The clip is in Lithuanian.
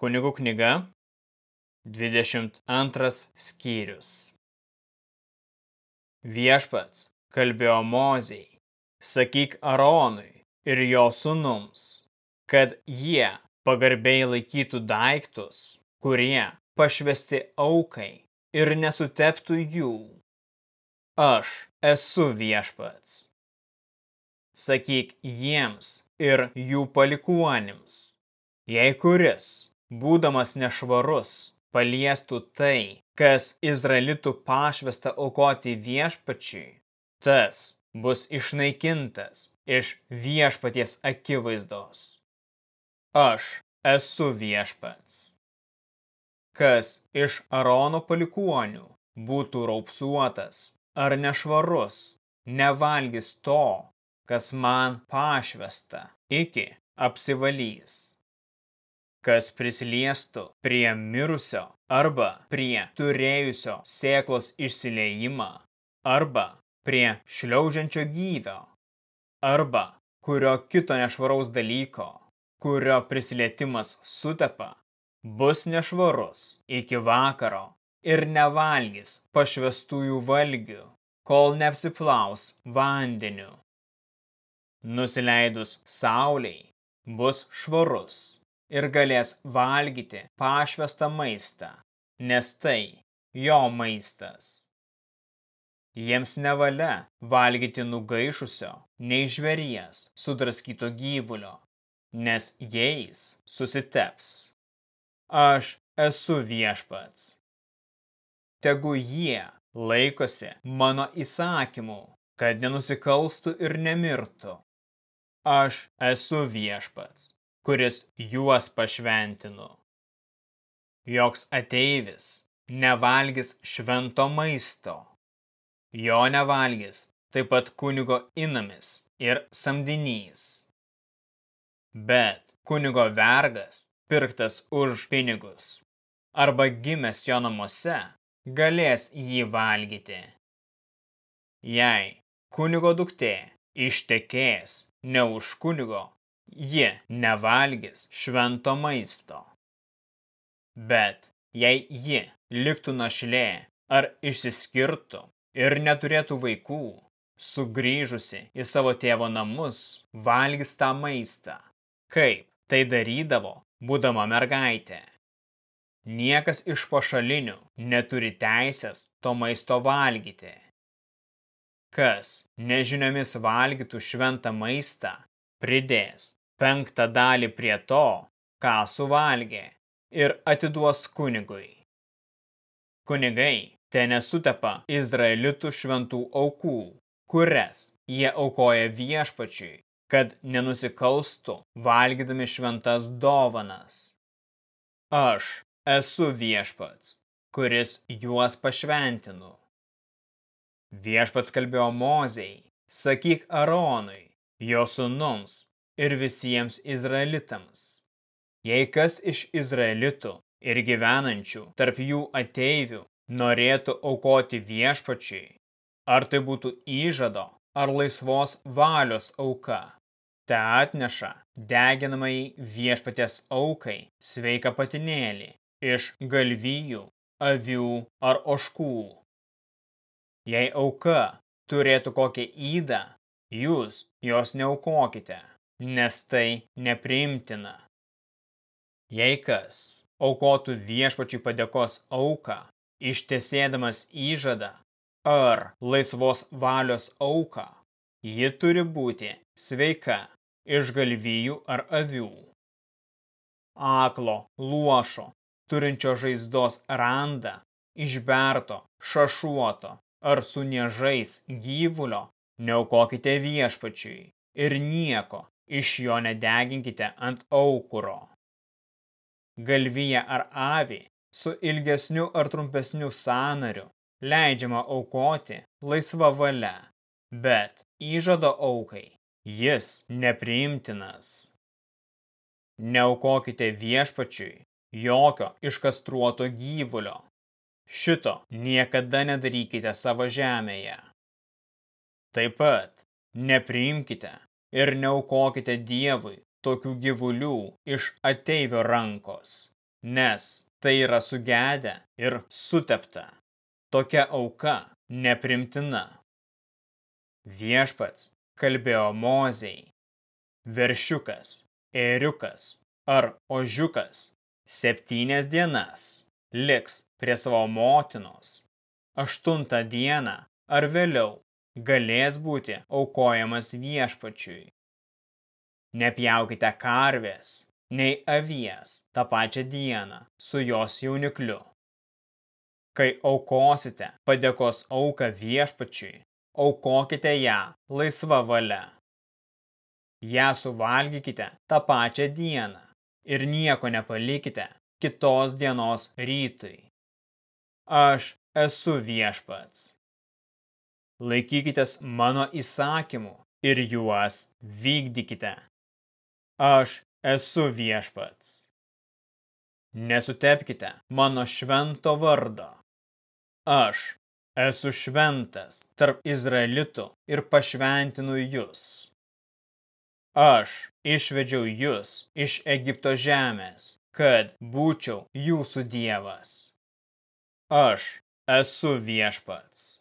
Kunigų knyga, 22 skyrius. Viešpats kalbėjo Mozei, sakyk Aronui ir jo sunums, kad jie pagarbiai laikytų daiktus, kurie pašvesti aukai ir nesuteptų jų. Aš esu viešpats. Sakyk jiems ir jų palikuonims, jei kuris būdamas nešvarus, paliestų tai, kas Izraelitų pašvesta aukoti viešpačiui, tas bus išnaikintas iš viešpaties akivaizdos. Aš esu viešpats. Kas iš Arono palikuonių būtų raupsuotas ar nešvarus, nevalgys to, kas man pašvesta, iki apsivalys kas prisiliestų prie mirusio arba prie turėjusio sėklos išsileimą arba prie šliaužiančio gyvio arba kurio kito nešvaraus dalyko, kurio prisilietimas sutepa, bus nešvarus iki vakaro ir nevalgys pašvestųjų valgių, kol neapsiplaus vandeniu. Nusileidus sauliai bus švarus ir galės valgyti pašvestą maistą, nes tai jo maistas. Jiems nevalia valgyti nugaišusio, nei žveries sudraskyto gyvulio, nes jais susiteps. Aš esu viešpats. Tegu jie laikosi mano įsakymų, kad nenusikalstų ir nemirtų. Aš esu viešpats kuris juos pašventino. Joks ateivis nevalgys švento maisto. Jo nevalgys taip pat kunigo inamis ir samdinys. Bet kunigo vergas, pirktas už pinigus, arba gimęs jo namuose, galės jį valgyti. Jei kunigo duktė ištekės ne už kunigo, ji nevalgys švento maisto. Bet jei ji liktų našlė ar išsiskirtų ir neturėtų vaikų, sugrįžusi į savo tėvo namus, valgys tą maistą, kaip tai darydavo, būdama mergaitė. Niekas iš pašalinių neturi teisės to maisto valgyti. Kas nežiniomis valgytų šventą maistą, pridės penktą dalį prie to, ką suvalgė, ir atiduos kunigui. Kunigai te nesutepa Izraelitų šventų aukų, kurias jie aukoja viešpačiui, kad nenusikalstų valgydami šventas dovanas. Aš esu viešpats, kuris juos pašventinu. Viešpats kalbėjo Mozei, sakyk Aronui, jo sunums ir visiems izraelitams. Jei kas iš izraelitų ir gyvenančių tarp jų ateivių norėtų aukoti viešpačiui, ar tai būtų įžado ar laisvos valios auka, te atneša deginamai viešpatės aukai sveiką patinėlį iš galvijų, avių ar oškų. Jei auka turėtų kokią įdą, jūs jos neaukokite nes tai nepriimtina. Jei kas aukotų viešpačiui padėkos auką, ištesėdamas įžadą ar laisvos valios auką, ji turi būti sveika iš galvijų ar avių. Aklo, luošo, turinčio žaizdos randą, išberto, šašuoto ar su niežais gyvulio, neaukokite viešpačiui ir nieko iš jo nedeginkite ant aukuro. Galvyje ar avį su ilgesniu ar trumpesniu sanariu leidžiama aukoti laisva valia, bet įžado aukai jis nepriimtinas. Neaukokite viešpačiui jokio iškastruoto gyvulio. Šito niekada nedarykite savo žemėje. Taip pat nepriimkite ir neaukokite Dievui tokių gyvulių iš ateivio rankos, nes tai yra sugedę ir sutepta. Tokia auka neprimtina. Viešpats kalbėjo mozei. Veršiukas, ėriukas ar ožiukas septynias dienas liks prie savo motinos. Aštuntą dieną ar vėliau galės būti aukojamas viešpačiui. Nepjaukite karvės, nei avies tą pačią dieną su jos jaunikliu. Kai aukosite padėkos auką viešpačiui, aukokite ją laisva valia. Ja suvalgykite tą pačią dieną ir nieko nepalikite kitos dienos rytui. Aš esu viešpats. Laikykitės mano įsakymų ir juos vykdykite. Aš esu viešpats. Nesutepkite mano švento vardo. Aš esu šventas tarp Izraelitų ir pašventinu jūs. Aš išvedžiau jūs iš Egipto žemės, kad būčiau jūsų dievas. Aš esu viešpats.